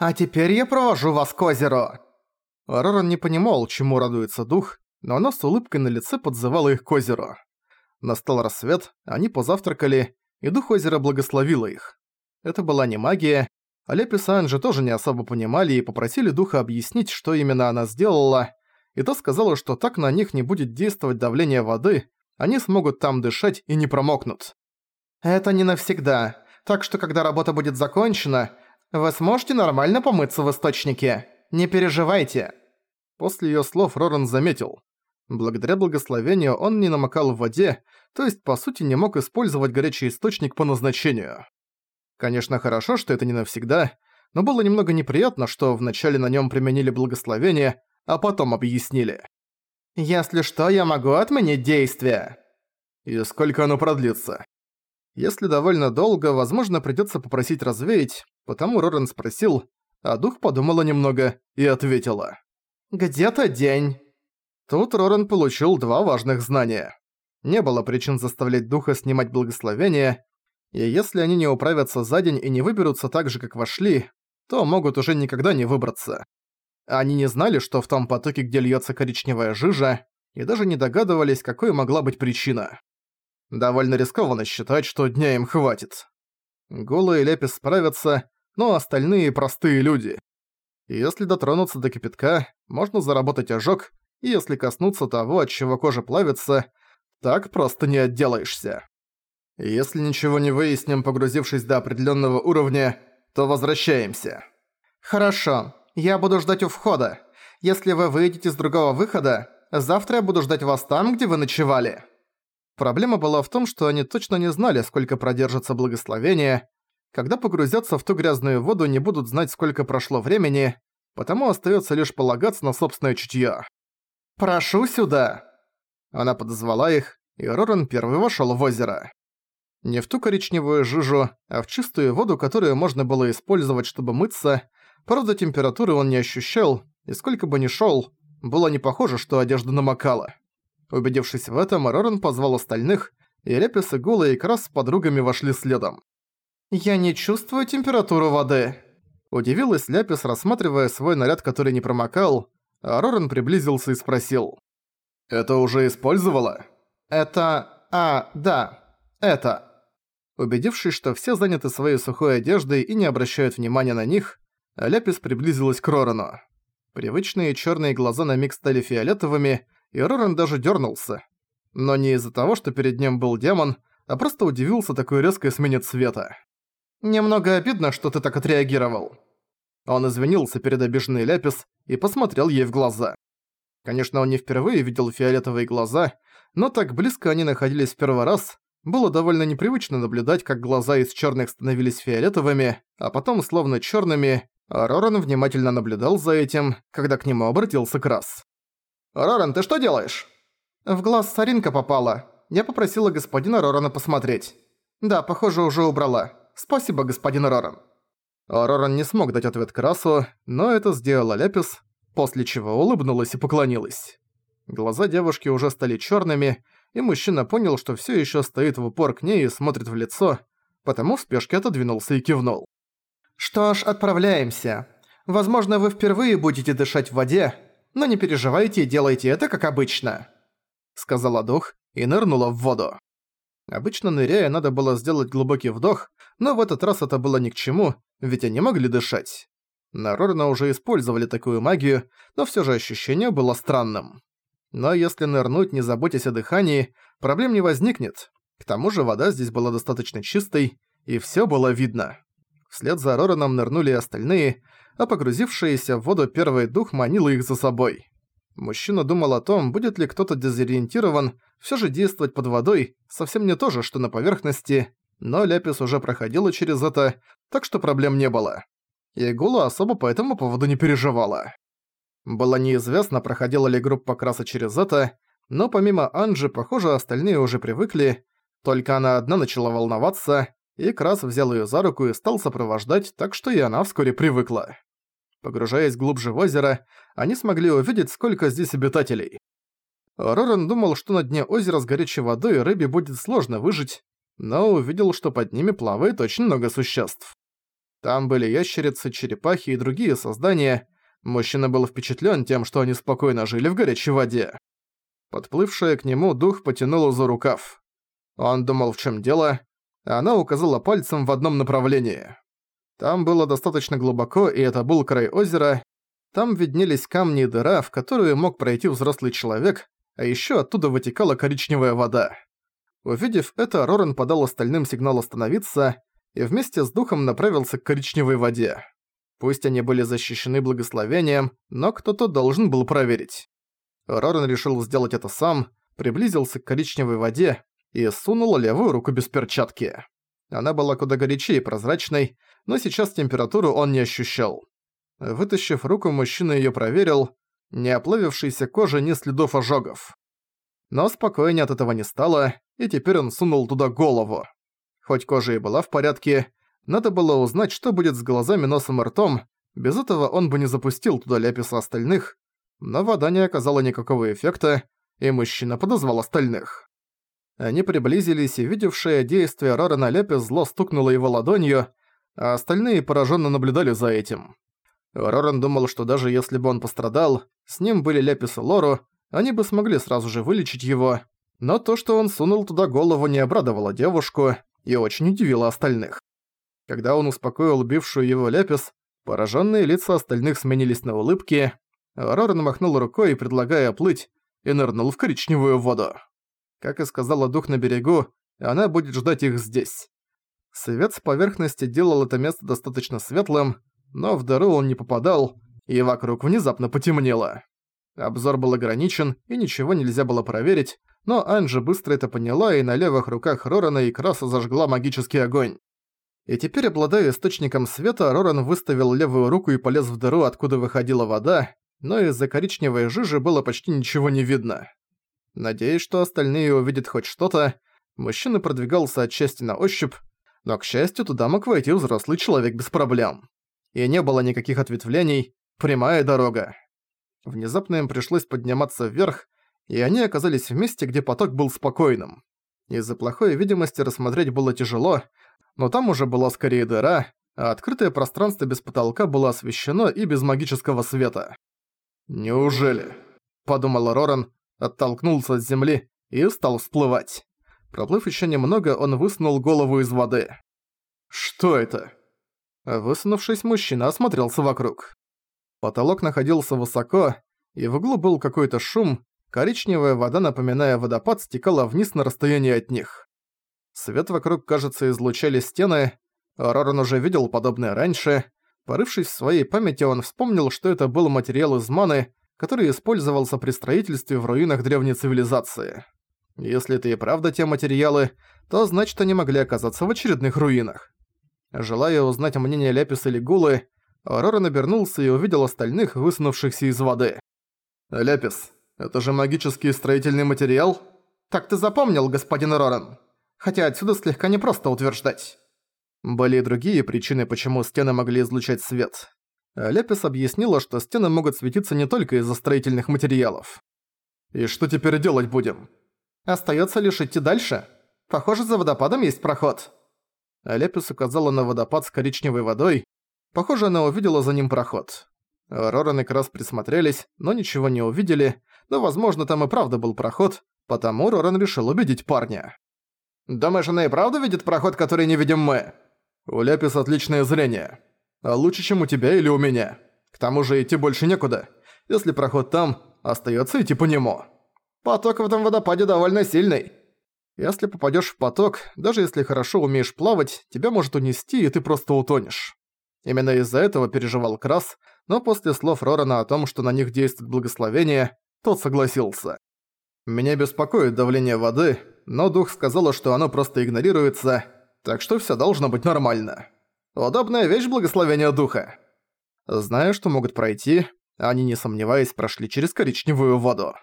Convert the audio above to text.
«А теперь я провожу вас к озеру!» Роран не понимал, чему радуется дух, но она с улыбкой на лице подзывала их к озеру. Настал рассвет, они позавтракали, и дух озера благословила их. Это была не магия, а Лепис и тоже не особо понимали и попросили духа объяснить, что именно она сделала, и то сказала, что так на них не будет действовать давление воды, они смогут там дышать и не промокнут. «Это не навсегда, так что когда работа будет закончена, вы сможете нормально помыться в источнике. Не переживайте». После её слов Роран заметил. Благодаря благословению он не намокал в воде, то есть по сути не мог использовать горячий источник по назначению. Конечно, хорошо, что это не навсегда, но было немного неприятно, что вначале на нём применили благословение, а потом объяснили. «Если что, я могу отменить действие». «И сколько оно продлится?» Если довольно долго, возможно, придётся попросить развеять, потому Рорен спросил, а дух подумала немного и ответила. «Где-то день». Тут Рорен получил два важных знания. Не было причин заставлять духа снимать благословение, и если они не управятся за день и не выберутся так же, как вошли, то могут уже никогда не выбраться. Они не знали, что в том потоке, где льется коричневая жижа, и даже не догадывались, какой могла быть причина. Довольно рискованно считать, что дня им хватит. Голые Лепис справятся, но остальные простые люди. Если дотронуться до кипятка, можно заработать ожог, и если коснуться того, от чего кожа плавится, так просто не отделаешься. Если ничего не выясним, погрузившись до определенного уровня, то возвращаемся. Хорошо, я буду ждать у входа. Если вы выйдете с другого выхода, завтра я буду ждать вас там, где вы ночевали. Проблема была в том, что они точно не знали, сколько продержится благословение. Когда погрузятся в ту грязную воду, не будут знать, сколько прошло времени, потому остается лишь полагаться на собственное чутье. «Прошу сюда!» Она подозвала их, и Роран первый вошел в озеро. Не в ту коричневую жижу, а в чистую воду, которую можно было использовать, чтобы мыться. Правда, температуры он не ощущал, и сколько бы ни шел, было не похоже, что одежда намокала. Убедившись в этом, Роран позвал остальных, и Лепис и Гула и Крас с подругами вошли следом. «Я не чувствую температуру воды», – удивилась Ляпис, рассматривая свой наряд, который не промокал, а Роран приблизился и спросил. «Это уже использовала?» «Это... А, да. Это...» Убедившись, что все заняты своей сухой одеждой и не обращают внимания на них, Ляпис приблизилась к Рорану. Привычные черные глаза на миг стали фиолетовыми, и Роран даже дернулся. Но не из-за того, что перед ним был демон, а просто удивился такой резкой смене цвета. «Немного обидно, что ты так отреагировал», он извинился перед обиженной Ляпис и посмотрел ей в глаза. Конечно, он не впервые видел фиолетовые глаза, но так близко они находились в первый раз, было довольно непривычно наблюдать, как глаза из черных становились фиолетовыми, а потом словно черными, а Роран внимательно наблюдал за этим, когда к нему обратился Крас. «Роран, ты что делаешь?» «В глаз соринка попала. Я попросила господина Рорана посмотреть. Да, похоже, уже убрала. Спасибо, господин Роран». Роран не смог дать ответ Красу, но это сделала Лепис, после чего улыбнулась и поклонилась. Глаза девушки уже стали черными, и мужчина понял, что все еще стоит в упор к ней и смотрит в лицо, потому в спешке отодвинулся и кивнул. «Что ж, отправляемся. Возможно, вы впервые будете дышать в воде, но не переживайте и делайте это как обычно», — сказала дух и нырнула в воду. Обычно ныряя надо было сделать глубокий вдох, но в этот раз это было ни к чему, ведь они могли дышать. На Рорна уже использовали такую магию, но всё же ощущение было странным. Но если нырнуть, не заботясь о дыхании, проблем не возникнет. К тому же вода здесь была достаточно чистой, и всё было видно. Вслед за Рораном нырнули остальные, а погрузившийся в воду первый дух манил их за собой. Мужчина думал о том, будет ли кто-то дезориентирован, всё же действовать под водой совсем не то же, что на поверхности, но Ляпис уже проходила через это, так что проблем не было. И Гула особо по этому поводу не переживала. Было неизвестно, проходила ли группа Краса через это, но помимо Анжи, похоже, остальные уже привыкли, только она одна начала волноваться, и Крас взял её за руку и стал сопровождать, так что и она вскоре привыкла. Погружаясь глубже в озеро, они смогли увидеть, сколько здесь обитателей. Роран думал, что на дне озера с горячей водой рыбе будет сложно выжить, но увидел, что под ними плавает очень много существ. Там были ящерицы, черепахи и другие создания. Мужчина был впечатлен тем, что они спокойно жили в горячей воде. Подплывшая к нему дух потянула за рукав. Он думал, в чем дело, а она указала пальцем в одном направлении. Там было достаточно глубоко, и это был край озера. Там виднелись камни и дыра, в которую мог пройти взрослый человек, а еще оттуда вытекала коричневая вода. Увидев это, Роран подал остальным сигнал остановиться и вместе с духом направился к коричневой воде. Пусть они были защищены благословением, но кто-то должен был проверить. Роран решил сделать это сам, приблизился к коричневой воде и сунул левую руку без перчатки. Она была куда горячее и прозрачной, но сейчас температуру он не ощущал. Вытащив руку, мужчина её проверил, не оплавившейся кожи ни следов ожогов. Но спокойнее от этого не стало, и теперь он сунул туда голову. Хоть кожа и была в порядке, надо было узнать, что будет с глазами, носом и ртом, без этого он бы не запустил туда ляписа остальных, но вода не оказала никакого эффекта, и мужчина подозвал остальных. Они приблизились, и видевшее действие Рорана Ляпис зло стукнуло его ладонью, а остальные пораженно наблюдали за этим. Роран думал, что даже если бы он пострадал, с ним были Ляпис и Лору, они бы смогли сразу же вылечить его, но то, что он сунул туда голову, не обрадовало девушку и очень удивило остальных. Когда он успокоил убившую его Ляпис, пораженные лица остальных сменились на улыбки, Роран махнул рукой, предлагая плыть, и нырнул в коричневую воду. Как и сказала дух на берегу, она будет ждать их здесь. Свет с поверхности делал это место достаточно светлым, но в дыру он не попадал, и вокруг внезапно потемнело. Обзор был ограничен, и ничего нельзя было проверить, но Анжи быстро это поняла и на левых руках Рорана и Краса зажгла магический огонь. И теперь, обладая источником света, Роран выставил левую руку и полез в дыру, откуда выходила вода, но из-за коричневой жижи было почти ничего не видно. Надеясь, что остальные увидят хоть что-то, мужчина продвигался отчасти на ощупь, но, к счастью, туда мог войти взрослый человек без проблем. И не было никаких ответвлений, прямая дорога. Внезапно им пришлось подниматься вверх, и они оказались в месте, где поток был спокойным. Из-за плохой видимости рассмотреть было тяжело, но там уже была скорее дыра, а открытое пространство без потолка было освещено и без магического света. «Неужели?» – подумал Роран, оттолкнулся от земли и стал всплывать. Проплыв еще немного, он высунул голову из воды. «Что это?» Высунувшись, мужчина осмотрелся вокруг. Потолок находился высоко, и в углу был какой-то шум, коричневая вода, напоминая водопад, стекала вниз на расстоянии от них. Свет вокруг, кажется, излучали стены, Роран уже видел подобное раньше, Порывшись в своей памяти, он вспомнил, что это был материал из маны, который использовался при строительстве в руинах древней цивилизации. Если это и правда те материалы, то значит они могли оказаться в очередных руинах. Желая узнать мнение Ляписа или Гулы, Аурора набернулся и увидел остальных, высунувшихся из воды. «Ляпис, это же магический строительный материал?» «Так ты запомнил, господин Роран. Хотя отсюда слегка непросто утверждать». Были и другие причины, почему стены могли излучать свет. Лепис объяснила, что стены могут светиться не только из-за строительных материалов. «И что теперь делать будем?» «Остаётся лишь идти дальше. Похоже, за водопадом есть проход». Лепис указала на водопад с коричневой водой. Похоже, она увидела за ним проход. Роран и Крас присмотрелись, но ничего не увидели, но, возможно, там и правда был проход, потому Роран решил убедить парня. «Думаешь, она и правда видит проход, который не видим мы?» У Ляпис отличное зрение. А лучше, чем у тебя или у меня. К тому же идти больше некуда. Если проход там, остается идти по нему. Поток в этом водопаде довольно сильный. Если попадешь в поток, даже если хорошо умеешь плавать, тебя может унести, и ты просто утонешь. Именно из-за этого переживал Крас, но после слов Рорана о том, что на них действует благословение, тот согласился. Меня беспокоит давление воды, но дух сказала, что оно просто игнорируется, так что всё должно быть нормально. Удобная вещь благословения духа. Зная, что могут пройти, они, не сомневаясь, прошли через коричневую воду.